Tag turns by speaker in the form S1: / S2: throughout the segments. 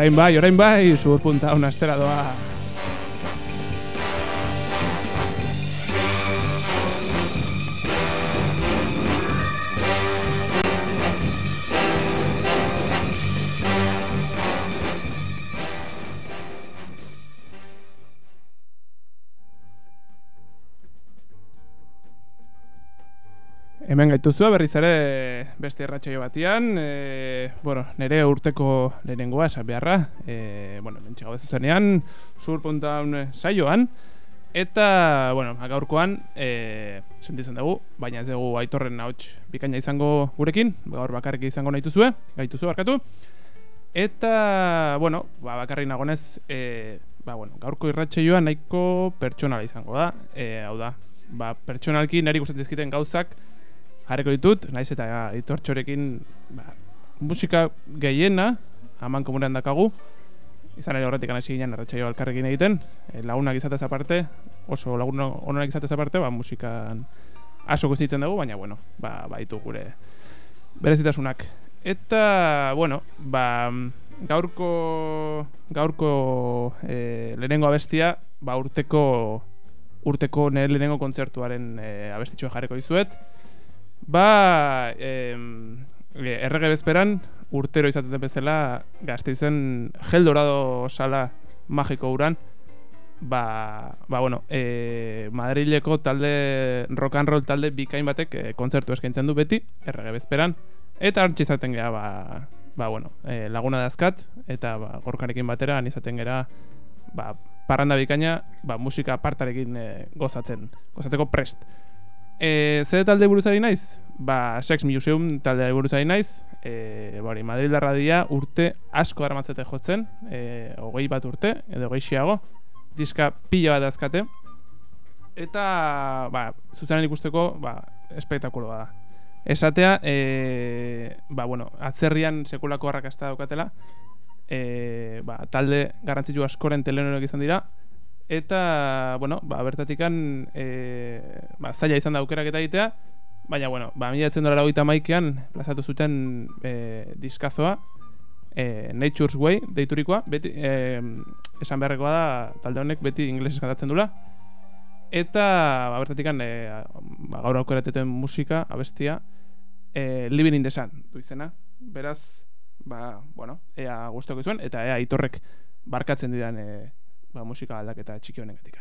S1: Orain bai, orain bai, zuhur punta una estera doa. Hemen gaituzua berriz ere beste erratxaio batian, e, bueno, nire urteko lehenengoa esan beharra, e, bueno, mentxe gau zuzenean, zur puntaun saioan, eta, bueno, gaurkoan, e, sentitzen dugu, baina ez dugu aitorren ahots bikaina izango gurekin, gaur bakarrik izango nahi duzue, gaituzu barkatu, eta, bueno, ba, bakarrik nagonez, e, ba, bueno, gaurko irratxaioa nahiko pertsonala izango da, e, hau da, ba, pertsonalki niri gustatzen gauzak, jarriko ditut, naiz eta itortxorekin ba, musika gehiena, haman komunean dakagu, izan ere horretik anasi ginen erratxaio alkarrekin egiten, e, lagunak izatez aparte, oso lagun honorak izatez aparte, ba, musikan aso guztitzen dugu, baina, bueno, ba, ba gure berezitasunak. Eta, bueno, ba, gaurko, gaurko e, lehenengo abestia, ba, urteko, urteko nire lehenengo kontzertuaren e, abestitxoa jarriko dizuet, Ba, em, errege bezperan, urtero izaten bezala, gazte izen gel dorado sala magiko uran, ba, ba bueno, e, Madrileko talde, rock and roll talde bikain batek e, kontzertu eskaintzen du beti, errege bezperan, eta hartxe izaten geha, ba, ba, bueno, e, laguna dazkat, eta ba, gorkarekin batera, izaten gera, ba, parranda bikaina, ba, musika partarekin e, gozatzen, gozatzeko prest. E, zer talde buruzari naiz? Ba, Sex Museum talde buruzari naiz. E, bori, Madrid dia urte asko armatzete jotzen. E, ogei bat urte, edo ogei xiago. Diska pila bat azkate. Eta, ba, zuzenan ikusteko, ba, espektakuloa da. Esatea, e, ba, bueno, atzerrian sekulako harrakazta daukatela. E, ba, talde garrantzitu askoren telenorak izan dira eta bueno, ba bertatikan eh ba zaila izan da aukerak eta egitea, baina bueno, ba 1981ean plazatu zuten eh diskazoa eh Nature's Way deiturikoa, beti eh esan beharrekoa da talde honek beti ingelesez kantatzen dula. Eta ba bertatikan eh ba, gaur aukerateten musika, abestia eh Living in the Sun du izena. Beraz, ba, bueno, ea gustoko zuen eta ea Itorrek barkatzen didan eh ba, musika aldaketa txiki honengatik.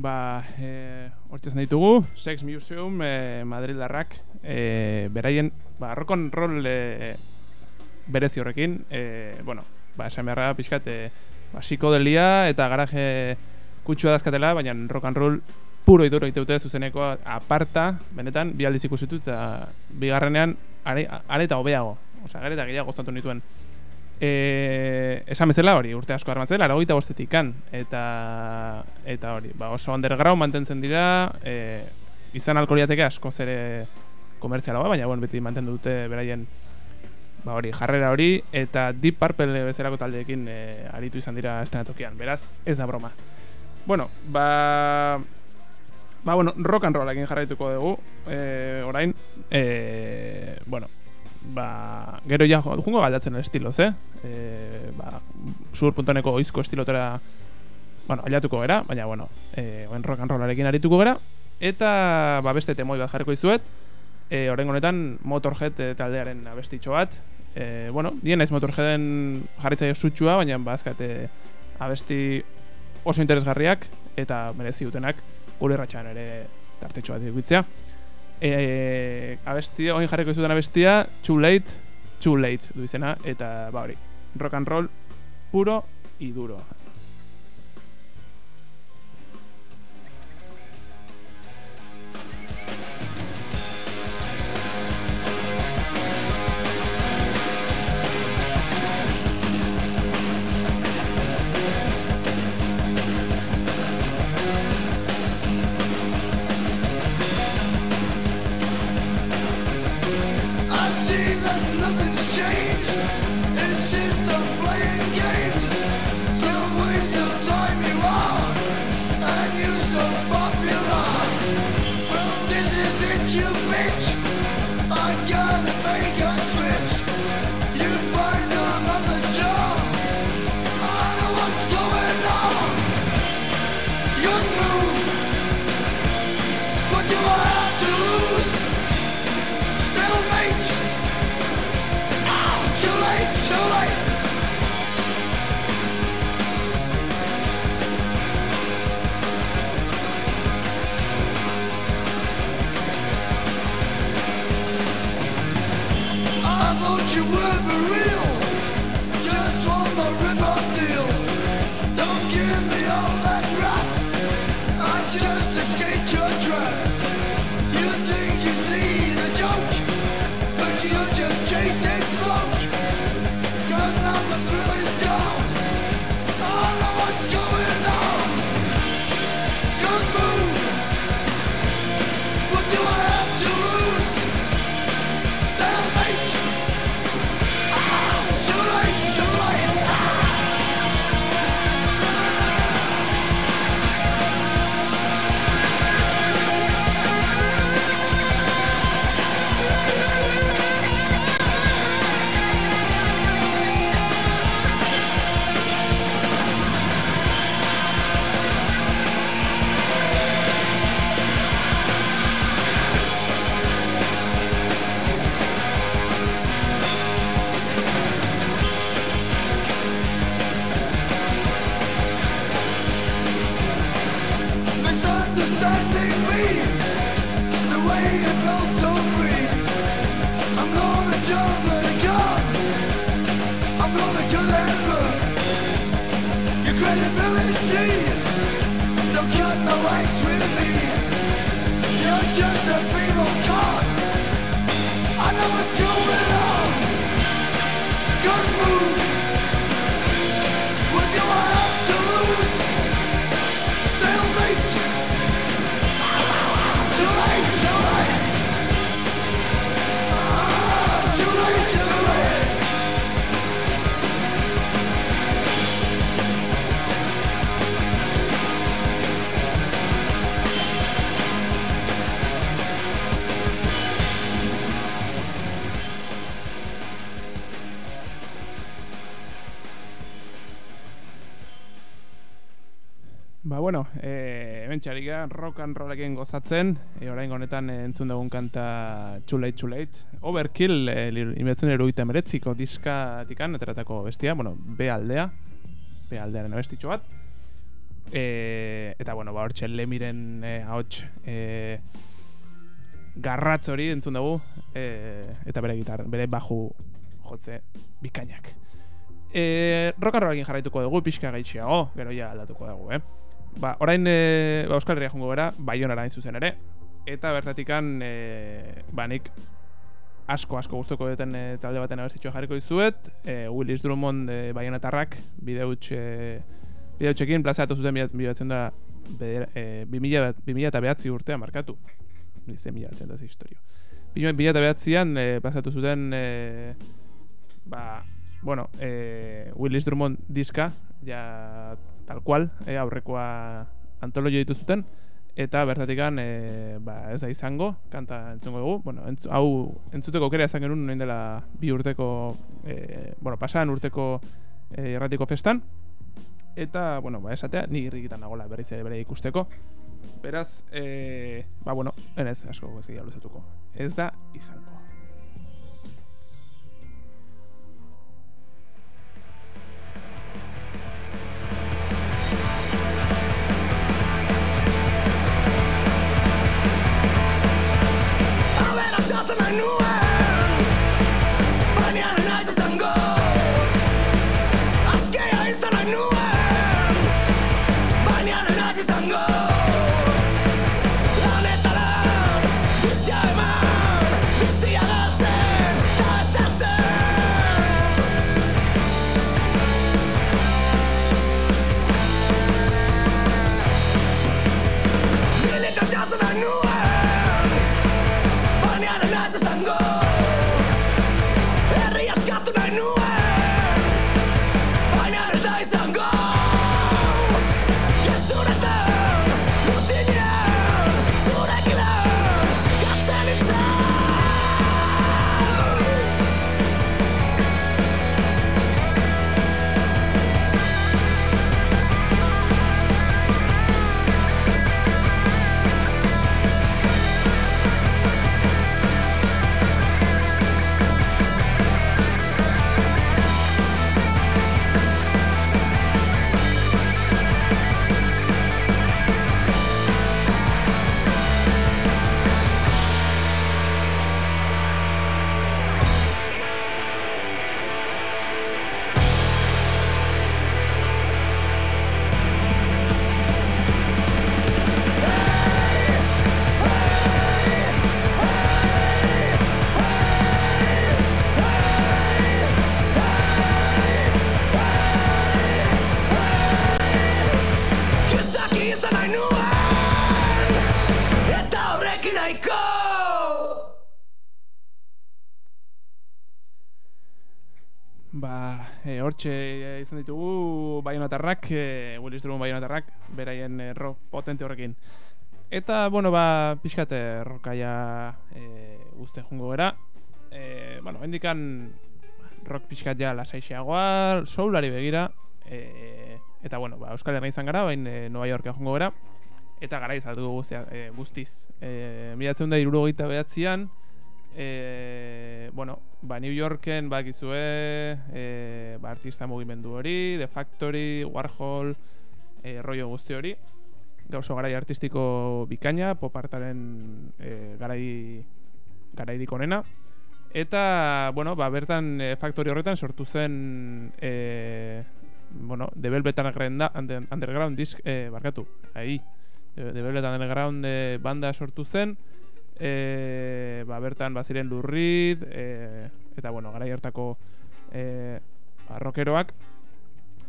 S1: Ba, e, hortzen ditugu, Sex Museum e, Madrildarrak, e, beraien, ba, and roll e, berezi horrekin, e, bueno, ba, esan beharra pixkat, e, ba, psikodelia eta garaje kutsua dazkatela, baina rock and roll puro iduro iteute zuzeneko aparta, benetan, bi aldiz ikusitu eta bigarrenean are, are eta hobeago. Osa, gare eta gehiago goztatu nituen. E, esan bezala hori, urte asko armatzen, lara goita bostetik kan. Eta, eta hori, ba, oso underground mantentzen dira, e, izan alkoriateke asko zere komertziala, baina bueno, beti mantendu dute beraien ba hori, jarrera hori, eta Deep Purple bezalako taldeekin e, aritu izan dira estenatokian, beraz, ez da broma. Bueno, ba... Ba, bueno, rock and rollekin jarraituko dugu, e, orain, e, bueno, ba, gero ja, jungo galdatzen estiloz, eh? E, ba, sur.neko oizko estilotera, bueno, aliatuko gera, baina, bueno, e, oen rock and rollarekin arituko gera, eta, ba, beste temoi bat jarriko izuet, e, orain honetan Motorhead e, taldearen abestitxo bat, e, bueno, dien ez Motorheaden jarritzaio sutsua, baina, ba, azkate, abesti oso interesgarriak, eta merezi dutenak, gure ratxan ere tartetxo bat. E, abesti, oin jarriko izuten abestia, Too Late, Too Late du izena, eta ba hori, rock and roll puro y duro. Rock and rollekin gozatzen, e, orain honetan e, entzun dugun kanta Too Late, Too Late. Overkill, e, inbetzen eruita meretziko diska tikan, ateratako bestia, bueno, B aldea, B aldearen abestitxo bat. E, eta, bueno, ba, hortxe lemiren e, ahots e, garratz hori entzun dugu, e, eta bere gitar, bere baju jotze bikainak. E, rokarroarekin jarraituko dugu, pixka gaitxiago, gero ja aldatuko dugu, eh? Ba, orain e, ba, Euskal Herria jongo gara, baionara zuzen ere, eta bertatikan, e, ba, nik asko asko gustoko duten e, talde baten abestitxo jarriko dizuet. E, Willis Drummond e, baionatarrak bideutx e, bideutxekin plazatu zuten bidatzen da e, 2000 eta behatzi urtea markatu. Bize mila batzen da ze historio Bila eta behatzian e, plazatu zuten e, ba, bueno, e, Willis Drummond diska ja tal cual e, aurrekoa antologio ditu zuten. Eta bertatikan e, ba, ez da izango, kanta entzungo dugu, bueno, entz, hau entzuteko aukera izan genuen noin dela bi urteko, e, bueno, pasan urteko erratiko festan, eta, bueno, ba, esatea, ni irrikitan nagola berriz ere bere ikusteko, beraz, e, ba, bueno, enez asko gozia luzetuko, ez da izango. Just I knew hortxe e, izan ditugu baionatarrak, e, Willis Drummond baionatarrak, beraien e, rock potente horrekin. Eta, bueno, ba, pixkate rokaia e, uste jungo gara. E, bueno, hendikan rock pixkat ja lasaixeagoa, soulari begira. E, eta, bueno, ba, Euskal Herra izan gara, bain e, Nova Yorka jungo gara. Eta gara izatu guztia, e, guztiz. E, Miratzen da, irurogeita behatzean, e, bueno, ba, New Yorken bakizue e, ba, artista mugimendu hori, The Factory, Warhol, e, rollo guzti hori. Gauzo garai artistiko bikaina, pop artaren e, garai, garairik onena. Eta, bueno, ba, bertan e, Factory horretan sortu zen e, bueno, The Velvet Underground, disc, e, barkatu, ahi. The Velvet Underground e, banda sortu zen, e, ba, bertan baziren lurrit, e, eta bueno, gara hartako e, arrokeroak.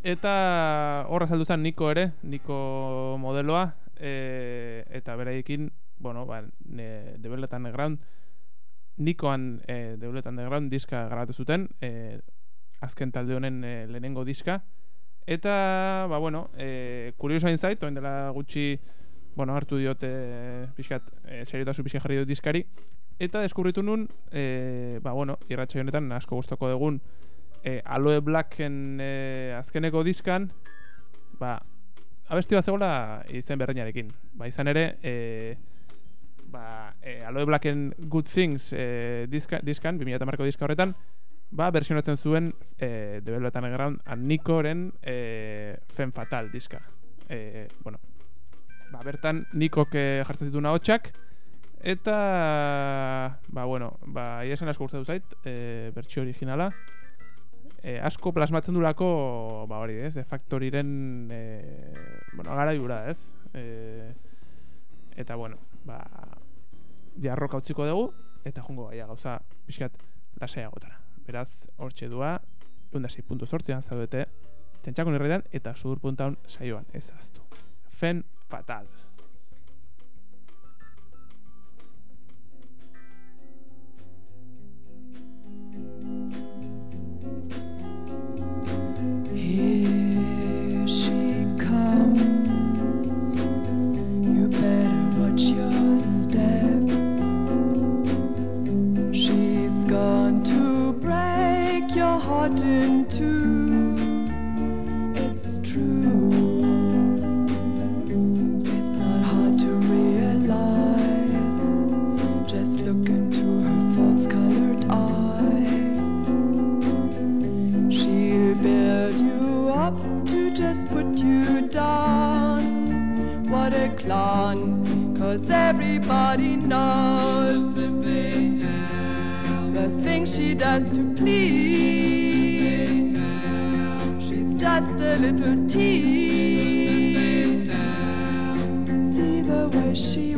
S1: Eta horra saldu zen Niko ere, Niko modeloa, e, eta beraiekin, bueno, ba, ne, Debeletan Ground, Nikoan e, Debeletan Ground diska grabatu zuten, e, azken talde honen e, lehenengo diska. Eta, ba, bueno, e, kurioso hain zait, oen dela gutxi bueno, hartu diote pixkat, e, seriotasu pixkat jarri dut diskari. Eta deskurritu nun, e, ba, bueno, irratxa honetan asko gustoko dugun, e, Aloe Blacken e, azkeneko diskan, ba, abesti bat zegoela izen berreinarekin. Ba, izan ere, e, ba, e, Aloe Blacken Good Things e, diska, diskan, 2000 marko diska horretan, ba, versionatzen zuen e, Developetan egeran Nikoren e, Fen Fatal diska e, bueno, ba, bertan nikok jartzen zituen ahotsak eta ba bueno, ba ia esan asko gustatu zait, e, bertsio originala. E, asko plasmatzen dulako, ba hori, ez, e, faktoriren e, bueno, garaiura, ez? E, eta bueno, ba jarroka utziko dugu eta jongo gaia gauza pixkat lasaiagotara. Beraz, hortxe dua, egun da 6.zortzean zaudete, txantxakon irredan eta sudur puntaun saioan ez aztu. Fen fatal.
S2: She does to please. She's just a little tease. See the way she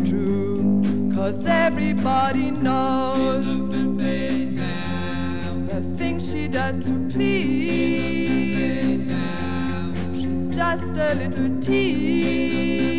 S2: it's true, cause everybody knows the things she does to please. She's just a little tease.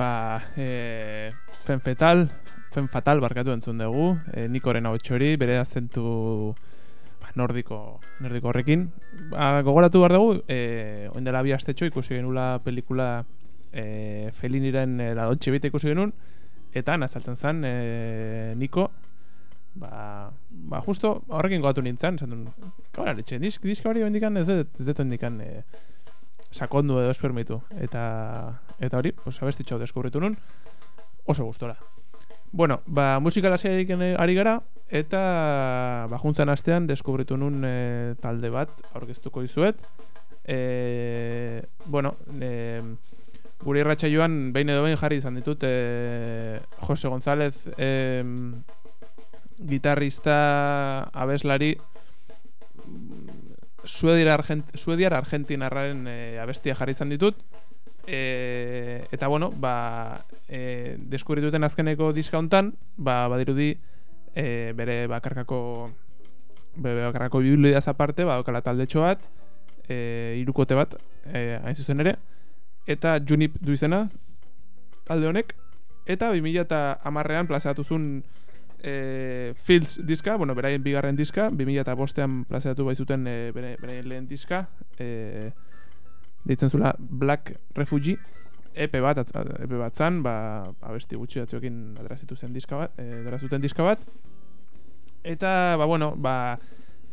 S1: Ba, e, fen fetal, fen fatal barkatu entzun dugu, e, Nikoren hau txori, bere azentu ba, nordiko, nordiko horrekin. Ba, gogoratu behar dugu, e, oin dela bi astetxo ikusi genula pelikula e, Feliniren e, la Vita ikusi genuen, eta nazaltzen zen e, Niko, ba, ba justo horrekin gogatu nintzen, duen, kabara letxe, disk, diska hori bendikan ez dut bendikan e, sakondu edo espermitu. Eta, eta hori, pues, abestitxo deskubritu nun, oso gustora. Bueno, ba, musika lasaiarik ari gara, eta ba, juntzan astean deskubritu nun e, talde bat aurkeztuko dizuet. E, bueno, e, gure irratxa joan behin edo behin jarri izan ditut e, Jose González e, gitarrista abeslari Suediar, Argent Argentinarraren e, abestia jarri izan ditut. E, eta bueno ba, e, deskubrituten azkeneko diska ba, badirudi e, bere bakarkako bere bakarkako bibliodaz aparte ba, okala taldetxo bat e, irukote bat e, hain zuzen ere. Eta Junip du izena talde honek. Eta 2010ean plazatu zuen e, Fields diska, bueno, beraien bigarren diska, 2005ean plazatu baizuten e, beraien lehen diska, e, deitzen zula Black Refugee, EP bat, atz, EP bat zan, ba, abesti gutxi batzuekin adrazitu zen diska bat, e, adrazuten diska bat, eta, ba, bueno, ba,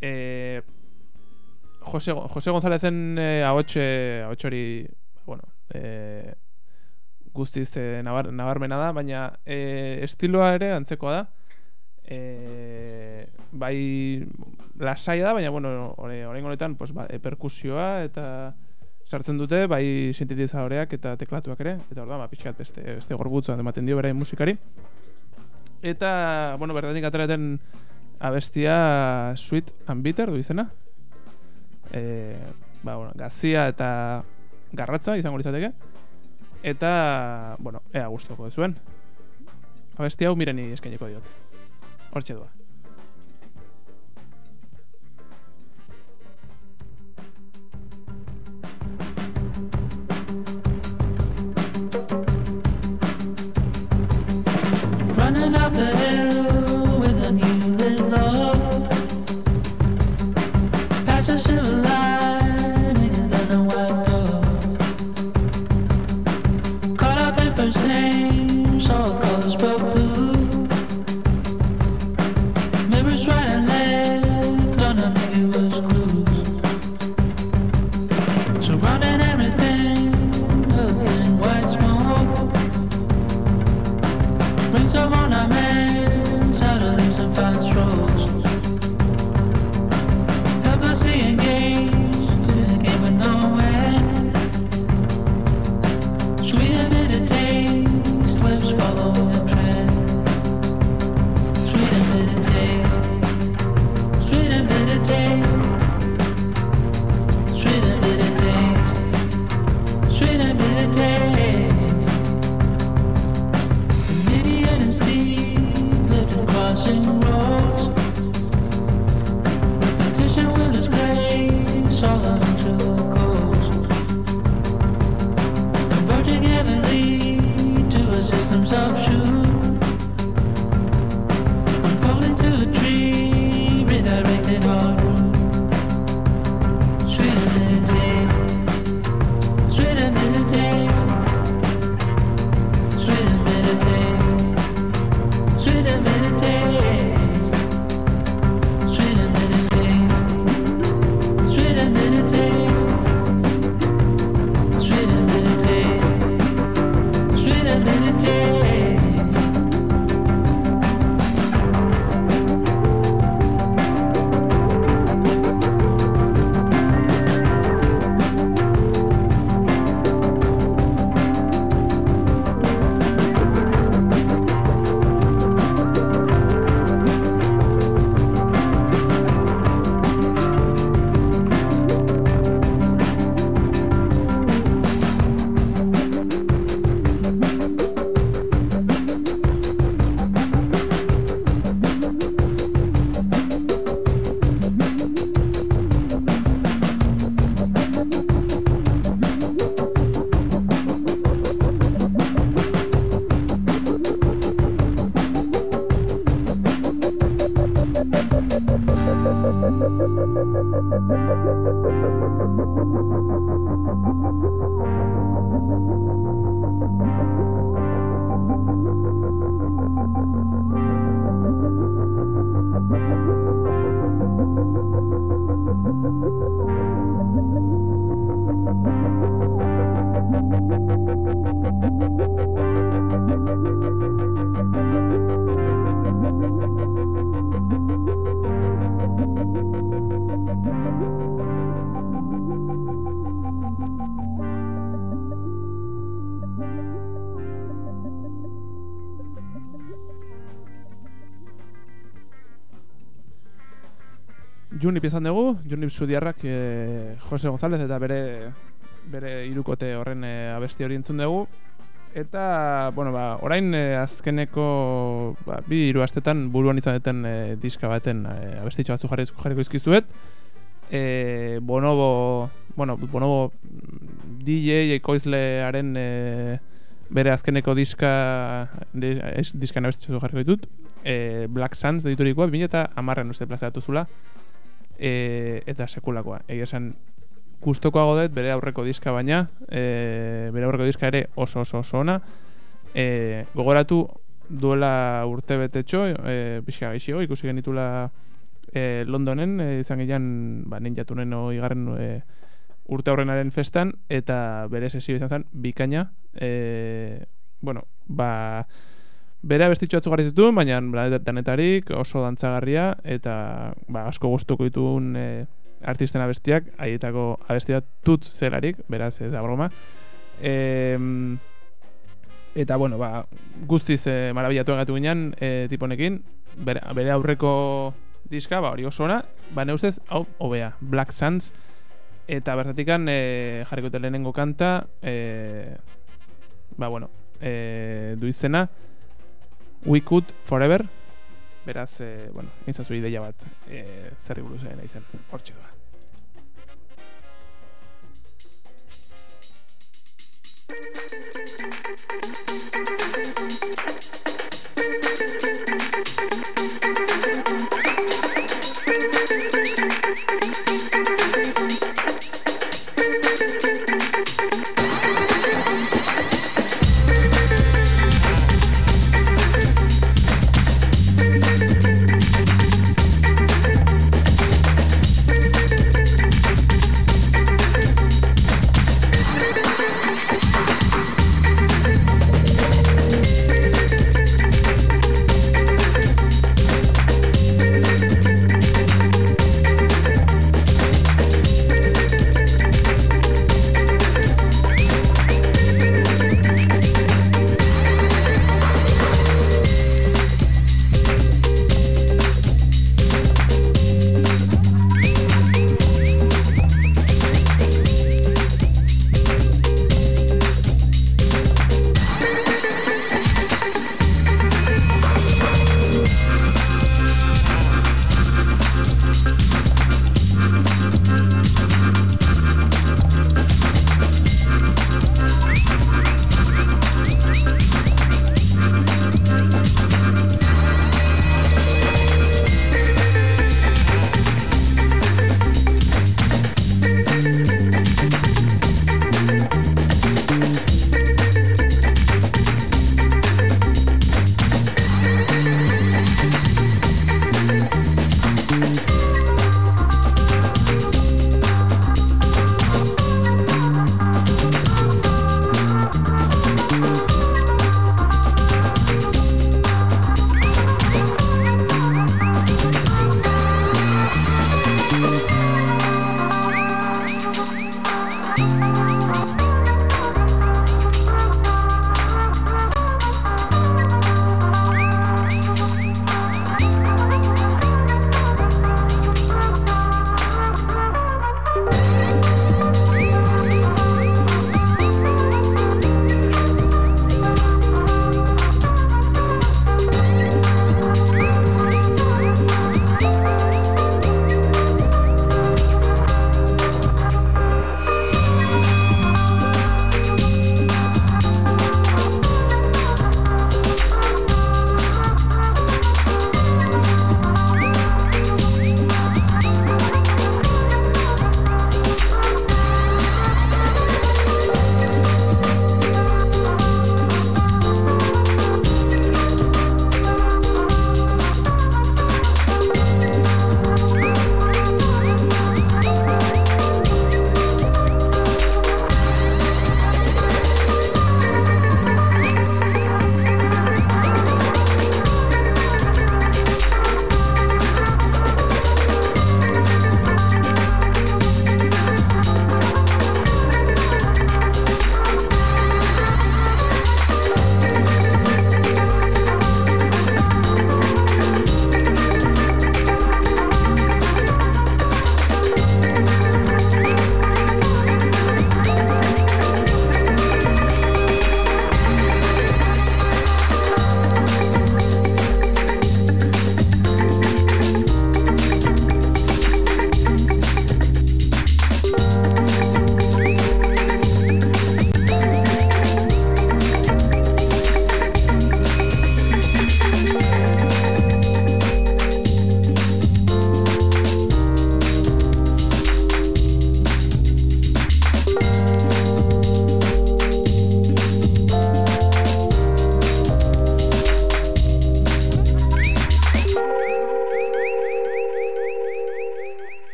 S1: e, Jose, Jose Gonzalezen e, ahotxe, ahotxe hori, bueno, e, guztiz e, nabar, nabarmena da, baina e, estiloa ere antzekoa da. E, bai lasai da, baina bueno, orain honetan pues, ba, e, perkusioa eta sartzen dute, bai sintetizadoreak eta teklatuak ere, eta orda, ba, pixkat beste, beste gorbutzu ematen dio berain musikari. Eta, bueno, berdatik ateraten abestia Sweet and Bitter du izena. E, ba, bueno, gazia eta garratza izango litzateke. Eta, bueno, ea gustoko zuen. Abestia hau mireni eskaineko diot.
S3: The
S1: Junip izan dugu, Junip Sudiarrak e, Jose González eta bere bere irukote horren e, abesti hori entzun dugu. Eta, bueno, ba, orain e, azkeneko ba, bi hiru astetan buruan izan duten e, diska baten e, abestitxo batzu jarri, jarriko izkizuet. E, bonobo, bueno, bonobo mm, DJ ekoizlearen e, bere azkeneko diska di, diskan abestitxo jarriko ditut. E, Black Suns editorikoa, 2000 eta amarren uste plazaratu zula e, eta sekulakoa. Egia esan gustokoago dut bere aurreko diska baina, e, bere aurreko diska ere oso oso oso ona. E, gogoratu duela urte betetxo, e, pixka gaixio, ikusi genitula e, Londonen, e, izan gehian ba, ninjatunen igarren e, urte aurrenaren festan, eta bere sesio izan zen, bikaina, e, bueno, ba, bere abestitxo atzu zituen, baina ba, danetarik oso dantzagarria, eta ba, asko gustuko dituen e, artisten abestiak, haietako abestia tutz zelarik, beraz ez da broma. E, eta bueno, ba, guztiz e, marabilatu egatu ginen e, tiponekin, bere, bere aurreko diska, ba, hori oso ona, ba, ne ustez, hau, hobea, Black Sands, eta bertatikan e, jarriko lehenengo kanta, e, ba, bueno, e, du izena, We Could Forever, beraz, e, bueno, intzazu ideia bat, e, zerri buruz egin izen, hortxe doa.
S2: Thank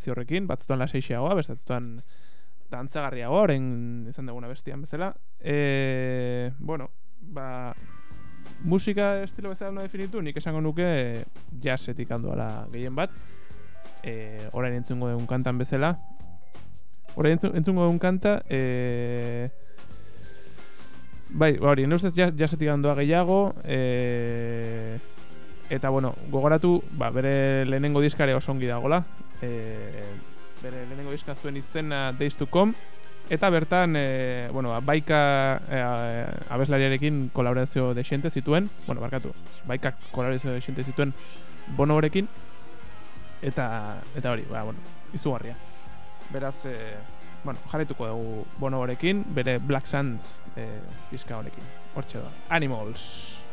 S1: berezi horrekin, batzutan laseixeagoa, batzutan dantzagarriagoa, orain izan duguna bestian bezala. E, bueno, ba, musika estilo bezala no definitu, nik esango nuke jazzetik handoala gehien bat. E, orain entzungo dugun kantan bezala. Orain entzun, entzungo dugun kanta, e, Bai, ba hori, neustez jasetik handoa gehiago, e, eta bueno, gogoratu, ba, bere lehenengo diskare oso ongi dagola, e, lehenengo diska zuen izena Come, eta bertan, e, bueno, ba, baika e, abeslariarekin kolaborazio de xente zituen, bueno, barkatu, baika kolaborazio de xente zituen bono horekin, eta, eta hori, ba, bueno, izugarria. Beraz, e, bueno, jarretuko dugu bono horekin, bere Black Sands eh, diska horekin. Hortxe da. Animals.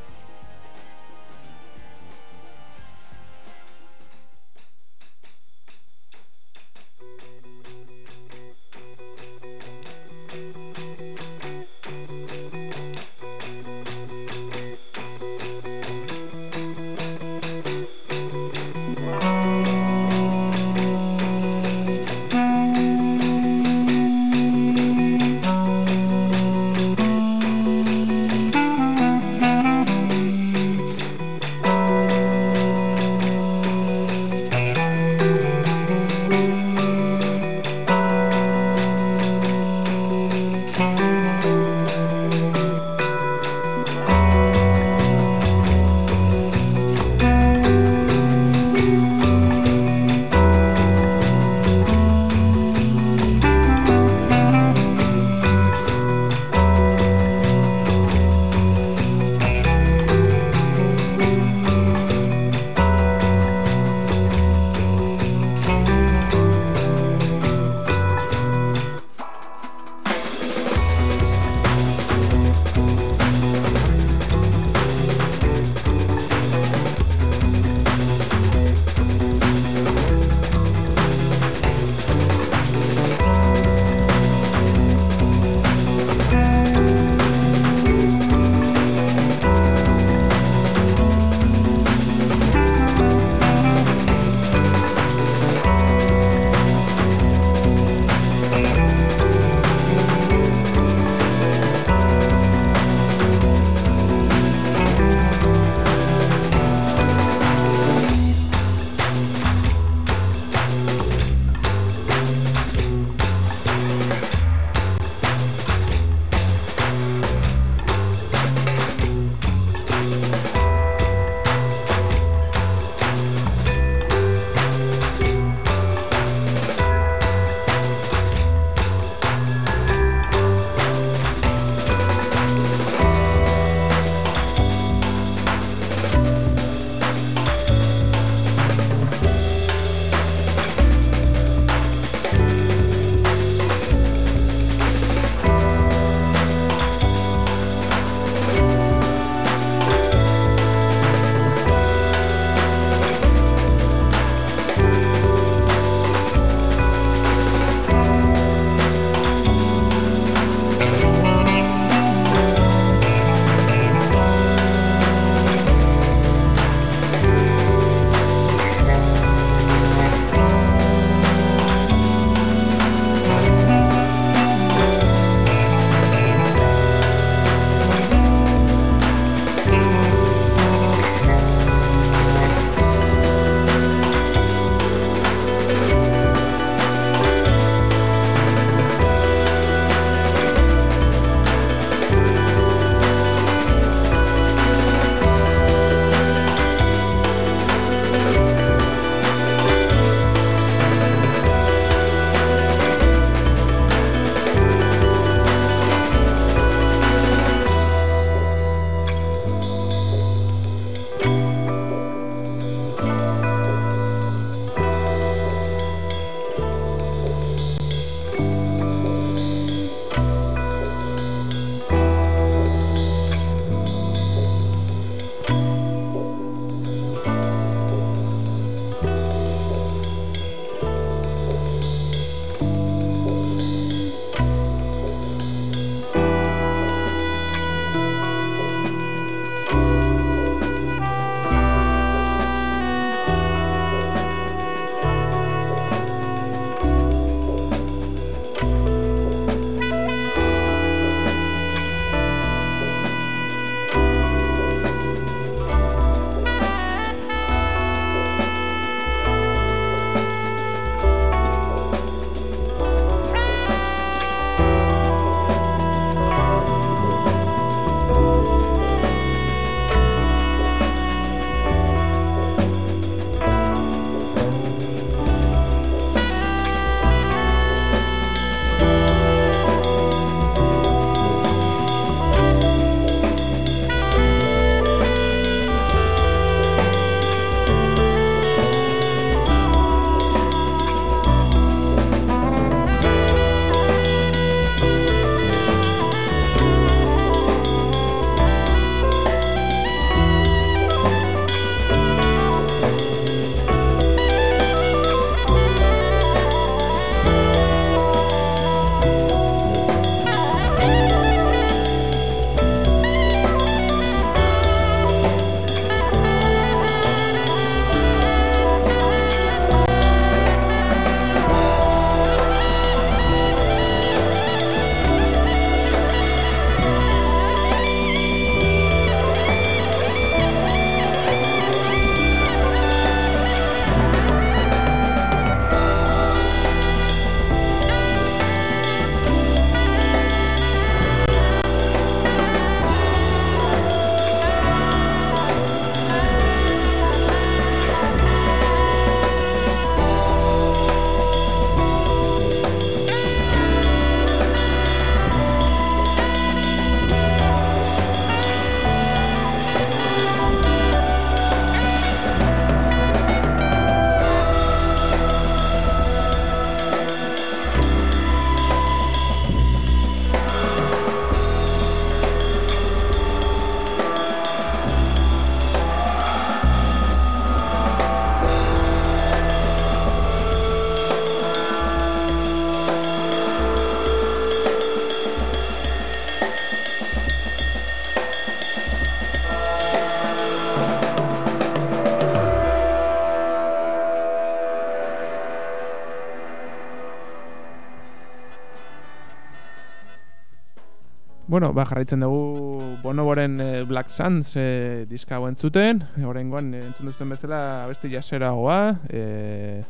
S1: Bueno, ba, jarraitzen dugu Bonoboren eh, Black Sands eh, diska hau entzuten. Horrengoan eh, entzun duzuen bezala abesti jaseragoa. Eh,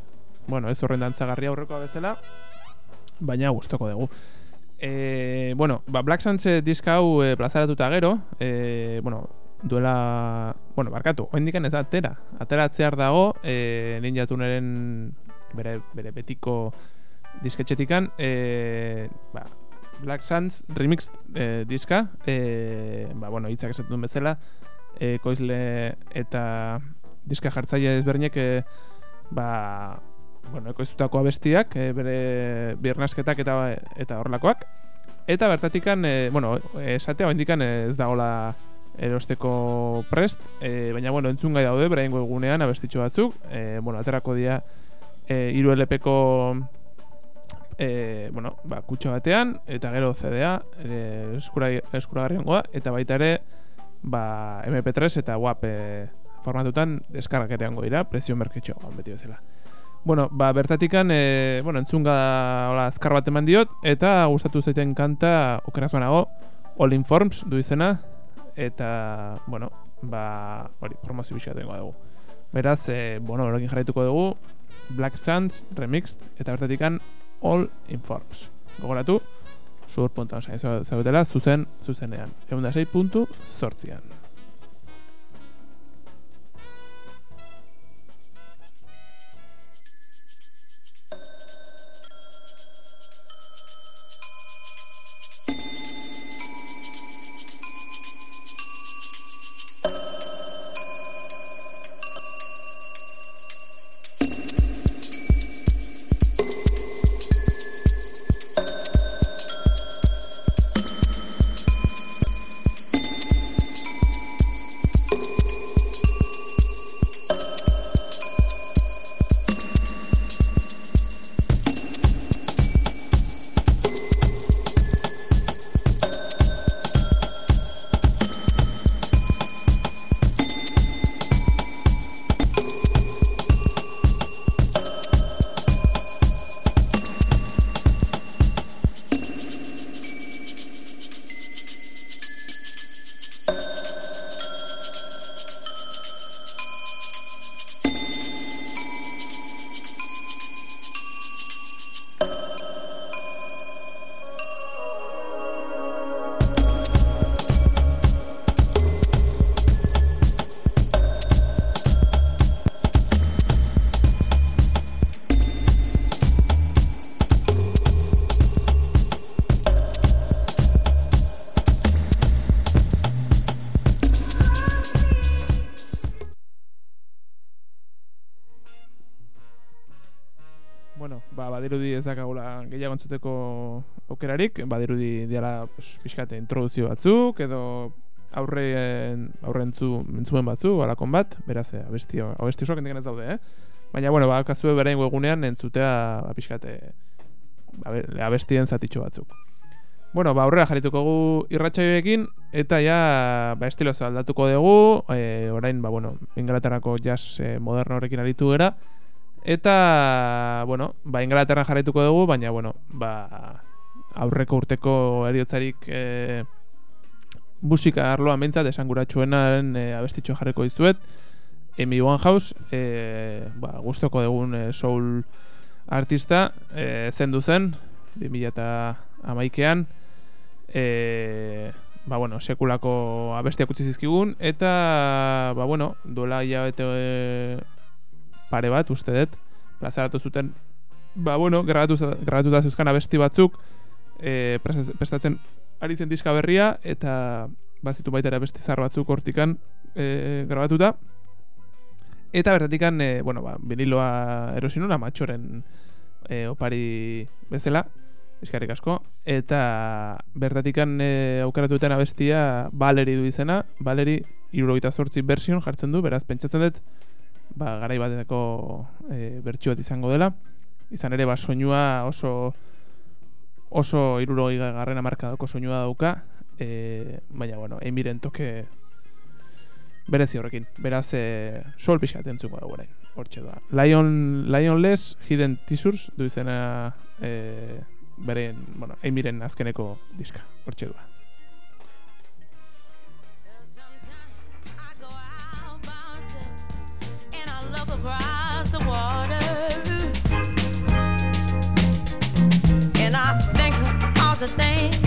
S1: bueno, ez horren dantzagarria aurrekoa bezala. Baina gustoko dugu. Eh, bueno, ba, Black Sands eh, diska hau eh, plazaratuta gero. Eh, bueno, duela... Bueno, barkatu, oindikan ez da atera. Ateratzear dago eh, Ninja Tuneren bere, bere betiko disketxetikan. Eh, ba, Black Sands remix eh, diska, eh, ba, bueno, hitzak esaten duen bezala, eh, koizle eta diska jartzaile ezberdinek eh, ba, bueno, ekoiztutako abestiak, eh, bere birnasketak eta eta horrelakoak. Eta bertatikan, eh, bueno, esatea indikan ez dagola erosteko prest, eh, baina bueno, entzungai daude beraien egunean abestitxo batzuk, eh, bueno, aterako dira eh, iru LP-ko e, bueno, ba, kutxo batean, eta gero CD-a e, eskura, eskuragarriongoa, eta baita ere ba, MP3 eta WAP e, formatutan deskargak ere hango dira, prezio merketxo, beti bezala. Bueno, ba, bertatikan, e, bueno, entzunga hola, azkar bat eman diot, eta gustatu zaiten kanta, okeraz banago, All Informs du izena, eta, bueno, ba, hori, promozio bizkat dugu. Beraz, e, bueno, horrekin jarraituko dugu, Black Sands Remixed, eta bertatikan All Informs. Gogoratu, sur puntan zaudela, zuzen, zuzenean. Egun da puntu, sortzian. Dakagula gehiago entzuteko okerarik, badirudi diala pixkate introduzio batzuk, edo aurren, aurren zu, entzuen batzu, alakon bat, beraz, eh, abesti, abesti osoak ez daude, eh? Baina, bueno, ba, kasue berain egunean entzutea, ba, pixkate, abe- abestien zatitxo batzuk. Bueno, ba, aurrera jarrituko gu irratsaioekin eta ja ba estiloz aldatuko dugu, e, orain ba bueno, Inglaterrako jazz e, moderno horrekin aritu gera eta bueno, ba Inglaterra jarraituko dugu, baina bueno, ba aurreko urteko eriotzarik e, musika arloan behintzat esanguratsuenaren e, abestitxo jarriko dizuet. Amy Winehouse, e, ba, gustoko dugun e, soul artista, e, zendu zen, 2000 eta amaikean, e, ba, bueno, sekulako abestiak utzi zizkigun, eta, ba, bueno, duela hilabete e, pare bat, uste dut, plazaratu zuten, ba, bueno, grabatu, grabatu da zeuzkan abesti batzuk, e, prest- prestatzen ari zen diska berria, eta bazitu baita ere abesti zar batzuk hortikan e, grabatuta, Eta bertatikan, e, bueno, ba, viniloa erosi nuen, amatxoren e, opari bezala, eskarrik asko. Eta bertatikan e, aukeratu duten abestia Valeri du izena, Valeri irurogeita zortzi version jartzen du, beraz pentsatzen dut, ba, garai bateko e, bertsio bat izango dela. Izan ere, ba, soinua oso oso irurogei garren amarkadako soinua dauka, e, baina, bueno, emiren toke berezi horrekin. Beraz, e, sol pixkat entzuko dugu orain. Hortxe doa. Lion, Lionless Hidden Tissues du izena e, beren, bueno, emiren azkeneko diska. Hortxe doa.
S4: The things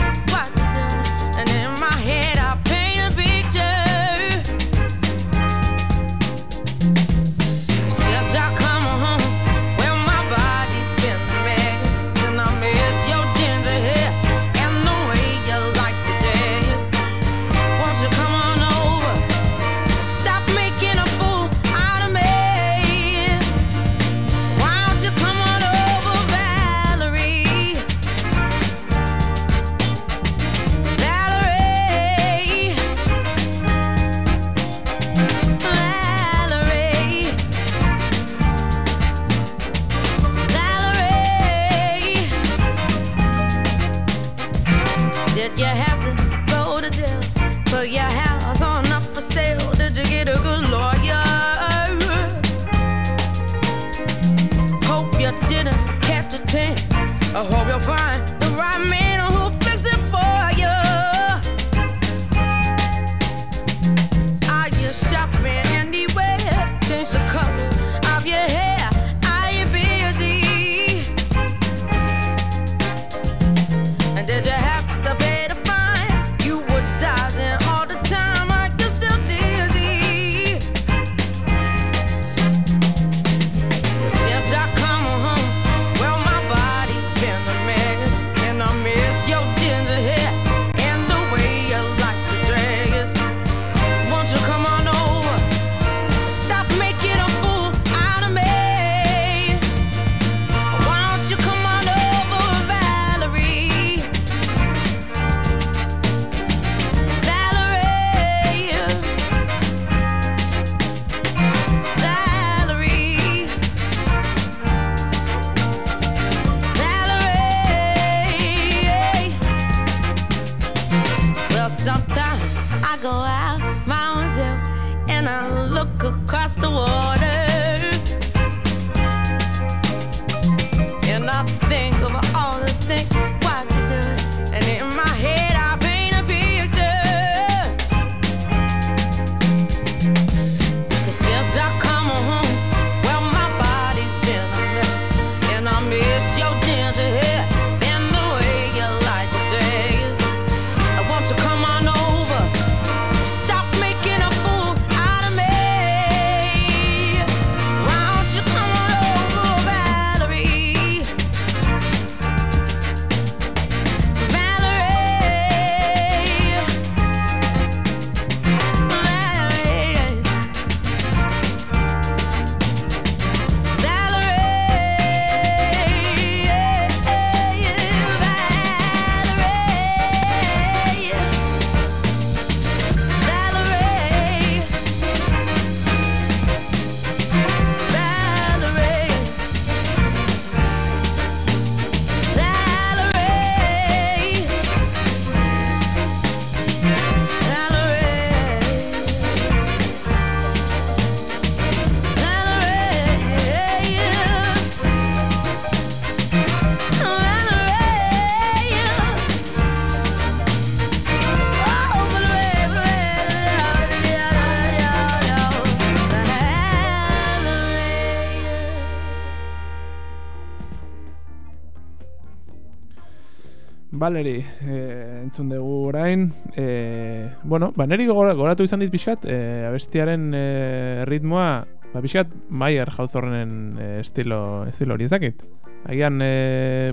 S1: Baleri, e, entzun dugu orain. E, bueno, ba, neri gora- goratu izan dit pixkat, e, abestiaren e, ritmoa, ba, pixkat Maier jauzorrenen e, estilo, estilo hori ez dakit. Agian, e,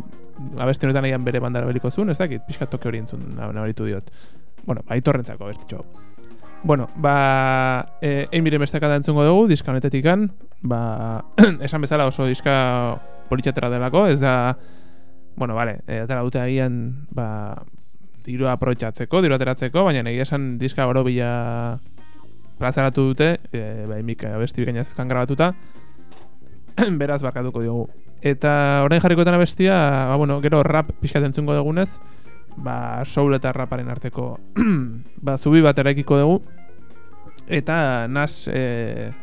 S1: abesti honetan agian bere bandara beliko zuen, ez dakit, pixkat toke hori entzun nab- nabaritu diot. Bueno, ba, aitorrentzako abestitxo. Bueno, ba, e, egin miren bestekada entzungo dugu, diska honetetikan, ba, esan bezala oso diska politxatera delako, ez da, bueno, vale, e, atera dute agian, ba, dirua aprobetxatzeko, dirua ateratzeko, baina egia esan diska oro bila plazaratu dute, e, ba, imik abesti bikainazkan grabatuta, beraz barkatuko diogu. Eta orain jarrikoetan abestia, ba, bueno, gero rap pixkat entzungo dugunez, ba, soul eta raparen arteko ba, zubi bat eraikiko dugu, eta nas, e,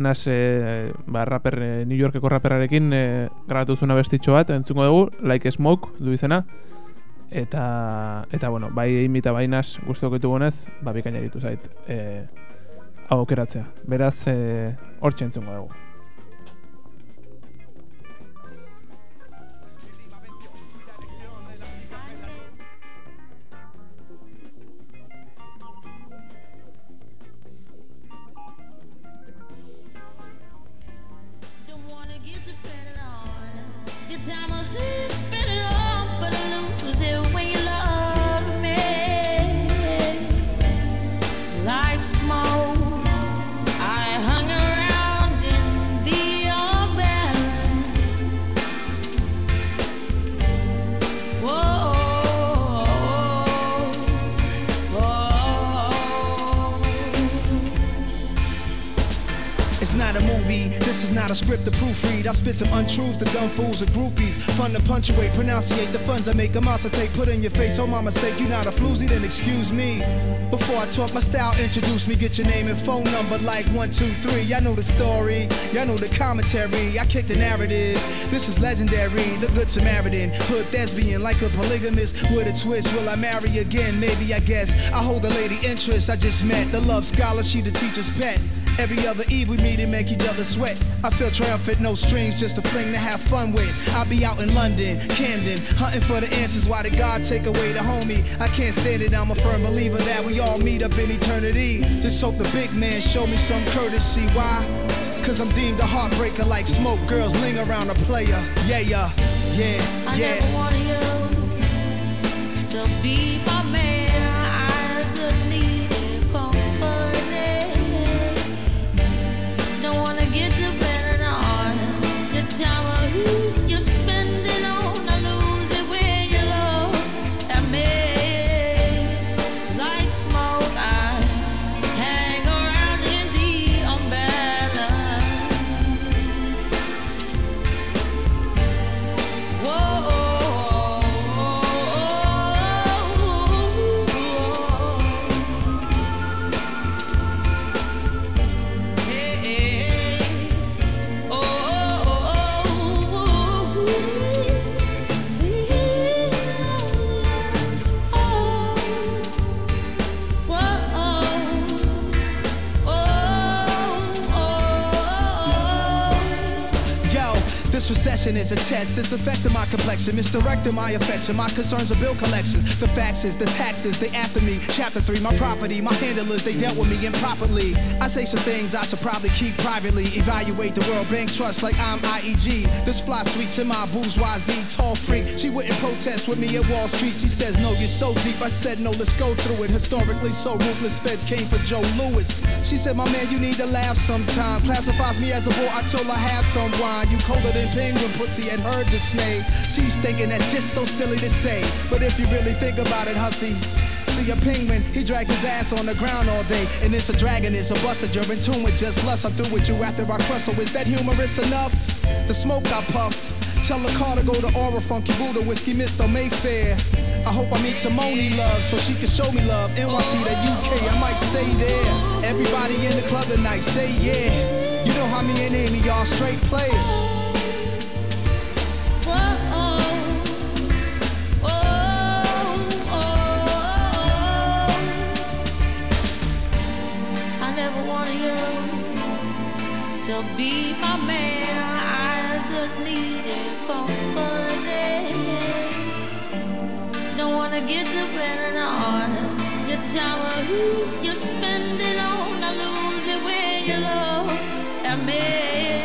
S1: nas e, ba, rapper, e, New Yorkeko raperarekin e, grabatu zuen abestitxo bat, entzungo dugu, Like Smoke du izena, eta, eta bueno, bai imita bai nas guztiok gonez, ba, bikaina ditu zait, e, aukeratzea. Beraz, e, hor entzungo dugu.
S5: This is not a script to proofread. I spit some untruths to dumb fools and groupies. Fun to punctuate, pronunciate the funds I make a monster take. Put in your face, oh my mistake, you not a floozy, then excuse me. Before I talk my style, introduce me, get your name and phone number like one, two, three. Y'all know the story, y'all know the commentary. I kick the narrative. This is legendary, the good Samaritan, hood thespian, like a polygamist with a twist. Will I marry again? Maybe I guess. I hold a lady interest I just met. The love scholar, she the teacher's pet. Every other eve we meet and make each other sweat. I feel triumphant, no strings, just a fling to have fun with. I'll be out in London, Camden, hunting for the answers. Why did God take away the homie? I can't stand it, I'm a firm believer that we all meet up in eternity. Just hope the big man show me some courtesy. Why? Cause I'm deemed a heartbreaker like smoke. Girls ling around a player. Yeah, yeah, yeah,
S4: I
S5: yeah.
S4: never wanted you to be my man. I just needed
S5: is a test. It's affecting my complexion, misdirecting my affection. My concerns are bill collections. The is the taxes, they after me. Chapter 3, my property, my handlers, they dealt with me improperly. I say some things I should probably keep privately. Evaluate the World Bank Trust like I'm IEG. This fly sweets in my bourgeoisie, tall freak. She wouldn't protest with me at Wall Street. She says, No, you're so deep. I said, No, let's go through it. Historically, so ruthless feds came for Joe Lewis. She said, My man, you need to laugh sometime. Classifies me as a boy I until I have some wine. You colder than penguin pussy at her dismay. She's thinking that's just so silly to say. But if you really think about it, hussy. See a penguin, he drags his ass on the ground all day. And it's a dragon, it's a buster, you're in tune with just lust. I'm through with you after I crush, so is that humorous enough? The smoke I puff. Tell the car to go to Aura Funky Buddha Whiskey Mr. Mayfair. I hope I meet Simone love so she can show me love. NYC to UK, I might stay there. Everybody in the club tonight, say yeah. You know how me and Amy are straight players.
S4: You to be my man. I just needed company. Don't wanna get dependent on your time or who you spend it on. I lose it when you look at me.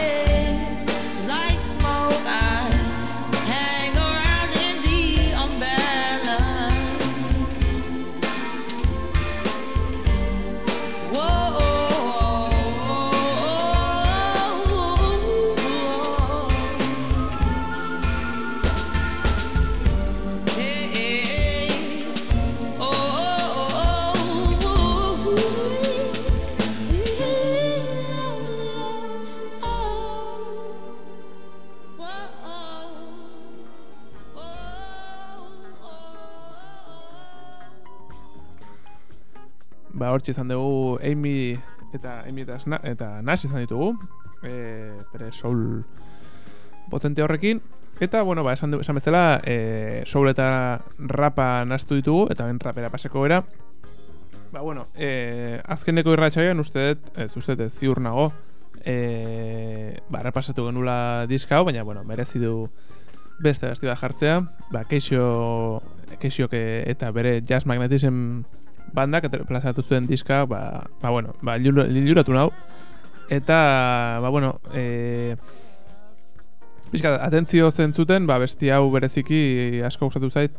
S1: Hortxe izan dugu Amy eta Amy eta, Sna, eta Nash izan ditugu. E, bere soul potente horrekin. Eta, bueno, ba, esan, esan bezala, e, soul eta rapa nastu ditugu, eta ben rapera paseko era. Ba, bueno, e, azkeneko irratxaioan uste dut, ez uste dut, ziur nago, e, ba, repasatu genula diska hau, baina, bueno, merezi du beste besti bat jartzea. Ba, Keixo, Keixok eta bere Jazz Magnetism bandak plazatu zuen diska, ba, ba bueno, ba, lilu- liluratu nau. Eta, ba, bueno, e, pixka, atentzio zentzuten, ba, besti hau bereziki asko gustatu zait,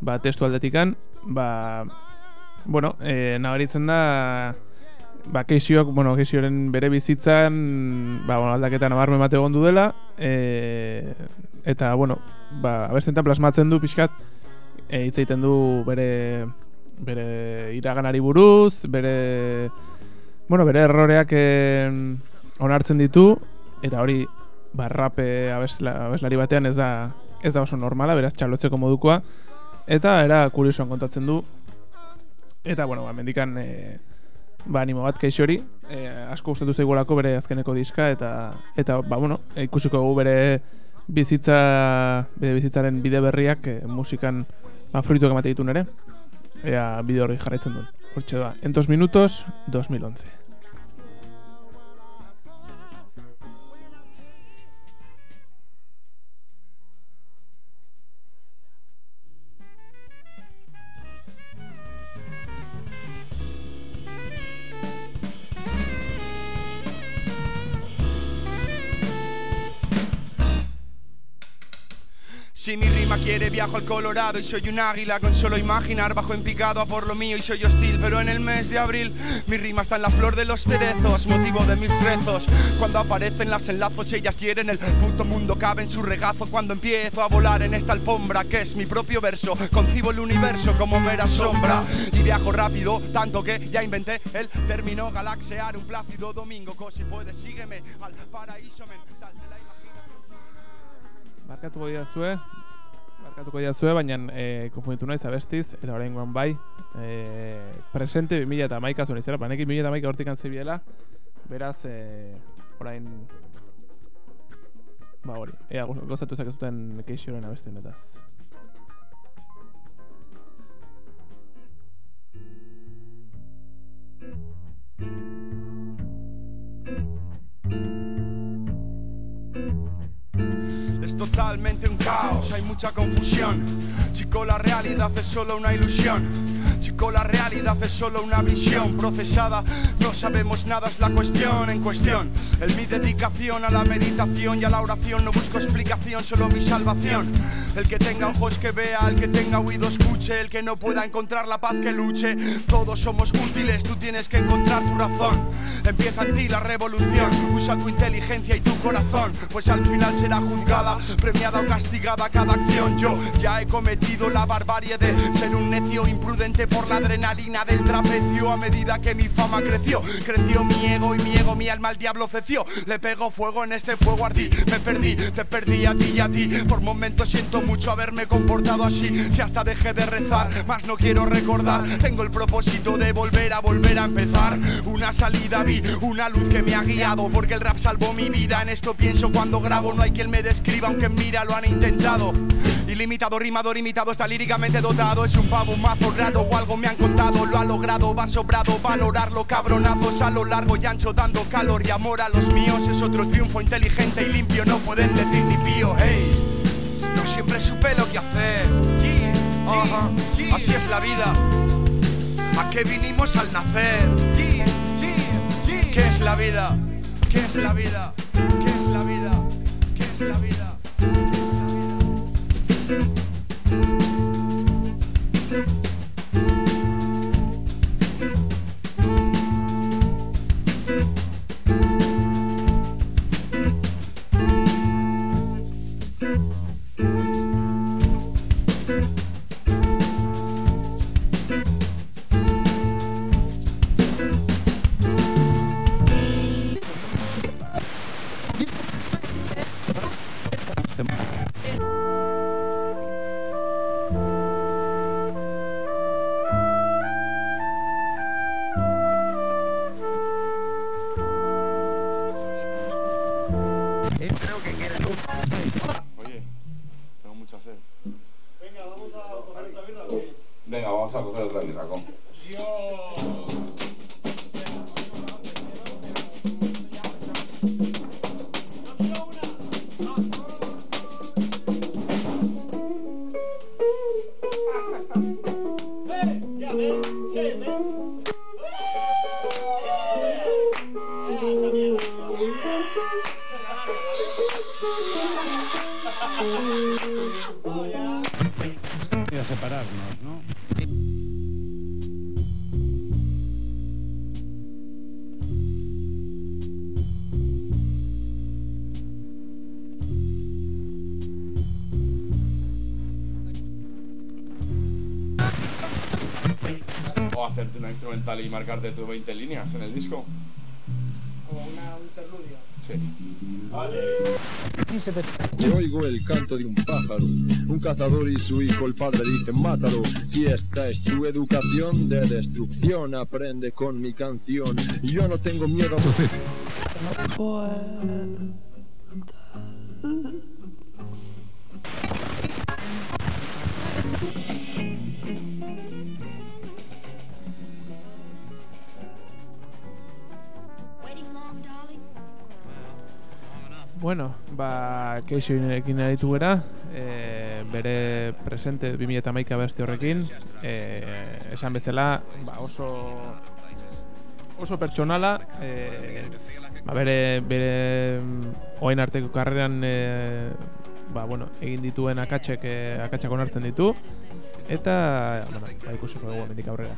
S1: ba, testu aldetikan, ba, bueno, e, nabaritzen da, ba, keixiok, bueno, keixioren bere bizitzan, ba, bueno, aldaketa nabarmen bate egon du dela, e, eta, bueno, ba, abestentan plasmatzen du pixkat, e, egiten du bere bere iraganari buruz, bere bueno, bere erroreak eh, onartzen ditu eta hori barrape abesla, abeslari batean ez da ez da oso normala, beraz txalotzeko modukoa eta era kuriosoan kontatzen du eta bueno, ba mendikan e, ba animo bat kaixo hori, e, asko gustatu zaigolako bere azkeneko diska eta eta ba bueno, ikusiko dugu bere bizitza bere bizitzaren bide berriak e, musikan ba fruituak emate ditun ere. Ea bideo hori jarraitzen duen. Hortxe da, en dos minutos, 2011.
S6: Si mi rima quiere viajo al Colorado y soy un águila con solo imaginar. Bajo en picado a por lo mío y soy hostil pero en el mes de abril mi rima está en la flor de los cerezos motivo de mis rezos. Cuando aparecen las enlazos ellas quieren el puto mundo cabe en su regazo. Cuando empiezo a volar en esta alfombra que es mi propio verso concibo el universo como mera sombra. Y viajo rápido tanto que ya inventé el término galaxear. Un plácido domingo si puedes sígueme al paraíso mental de la
S1: Barkatuko didazue, barkatuko didazue, baina e, konfunditu naiz abestiz, eta orain bai, e, presente 2000 eta maika zuen izela, panekin 2000 eta maika hortik antzebiela, beraz, e, orain, ba hori, ea go- gozatu zakezuten keixoren abesten etaz.
S6: Totalmente un caos, hay mucha confusión. Chico, la realidad es solo una ilusión. Chico, la realidad es solo una visión procesada. No sabemos nada, es la cuestión en cuestión. En mi dedicación a la meditación y a la oración no busco explicación, solo mi salvación. El que tenga ojos que vea, el que tenga oído escuche, el que no pueda encontrar la paz que luche. Todos somos útiles, tú tienes que encontrar tu razón. Empieza en ti la revolución, usa tu inteligencia y tu corazón, pues al final será juzgada, premiada o castigada cada acción. Yo ya he cometido la barbarie de ser un necio imprudente por la adrenalina del trapecio a medida que mi fama creció. Creció mi ego y mi ego, mi alma al diablo feció. Le pego fuego en este fuego ardí, me perdí, te perdí a ti y a ti. Por momentos siento mucho haberme comportado así. Si hasta dejé de rezar, más no quiero recordar. Tengo el propósito de volver a volver a empezar. Una salida vi, una luz que me ha guiado. Porque el rap salvó mi vida. En esto pienso cuando grabo. No hay quien me describa, aunque mira, lo han intentado. Ilimitado, rimador, imitado, está líricamente dotado. Es un pavo, un mazo raro o algo me han contado. Lo ha logrado, va sobrado, valorarlo. Cabronazos a lo largo y ancho, dando calor y amor a los míos. Es otro triunfo inteligente y limpio. No pueden decir ni pío, hey. No siempre supe lo que hacer. Ajá, Así es la vida. ¿A qué vinimos al nacer? ¿Qué es la vida? ¿Qué es la vida? ¿Qué es la vida? ¿Qué es la vida?
S7: Marcarte tus 20 líneas en el disco.
S8: Como una interludia. Y oigo el canto de un pájaro, un cazador y su hijo, el padre dicen mátalo. Si esta es tu educación de destrucción, aprende con mi canción. Yo no tengo miedo.
S1: Bueno, inerekin aritu gera, e, bere presente 2008 beste horrekin, e, esan bezala, ba, oso oso pertsonala, e, ba, bere, bere oain arteko karreran e, ba, bueno, egin dituen akatsek, e, akatsak onartzen ditu, eta, bueno, ba, ikusiko dugu hemendik aurrera.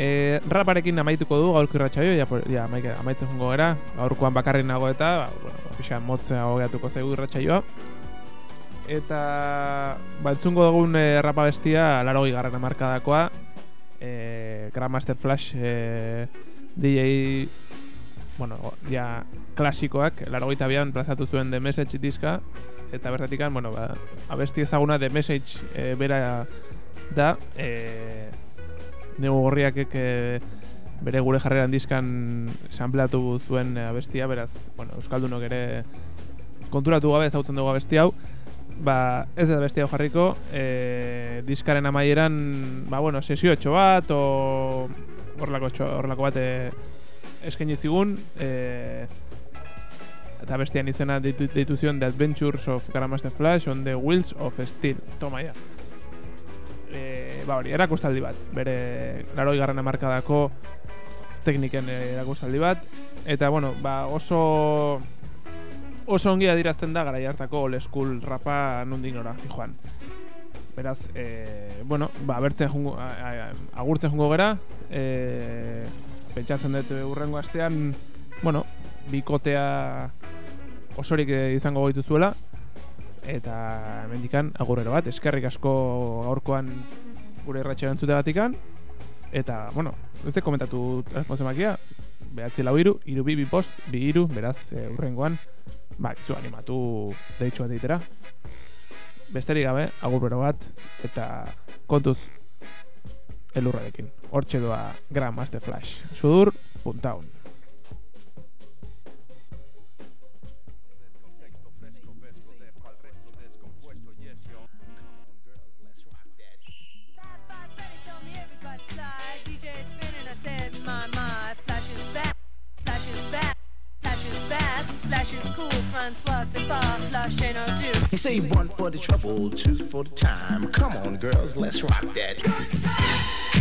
S1: E, raparekin amaituko du gaurko irratsaio, ja, por- ja amaik, amaitzen jungo gara, gaurkoan bakarrik nago eta, ba, bueno, pixka motzea hogeatuko zaigu irratsaioa. Eta, ba, entzungo dugun e, rapa bestia, laro garren amarkadakoa, e, Grandmaster Flash e, DJ, bueno, ja, klasikoak, laro bian plazatu zuen The Message diska, eta bertatikan, bueno, ba, abesti ezaguna The Message e, bera da, e, nego gorriakek e, bere gure jarreran diskan sampleatu zuen e, abestia, beraz, bueno, Euskaldunok ere konturatu gabe ezautzen dugu abesti hau, ba, ez da abesti hau jarriko, e, diskaren amaieran, ba, bueno, sesiotxo bat, o horrelako, txo- horrelako bat e, eskaini zigun, e, eta bestian izena deitu, deitu zion The Adventures of Grandmaster Flash on the Wheels of Steel. Toma ya. Ba hori, erakustaldi bat. Bere laroi garran amarkadako tekniken eh, erakustaldi bat. Eta, bueno, ba oso oso ongi adirazten da garai hartako old school rapa nondik nora zijoan. Beraz, e, bueno, ba, bertzen jungo, agurtzen jungo gera, e, pentsatzen dut urrengo astean, bueno, bikotea osorik eh, izango goitu zuela, eta hemendikan agurrero bat, eskerrik asko gaurkoan gure irratxe entzute batikan, eta, bueno, ez de komentatu telefon zemakia, behatzi lau iru, iru bi bi post, bi iru, beraz, e, urrengoan, ba, izu animatu deitxua deitera. Besterik gabe, agurrero bat, eta kontuz elurrarekin. Hortxe doa Grandmaster Flash. Sudur, puntaun.
S9: He say one for the trouble, two for the time. Come on, girls, let's rock that.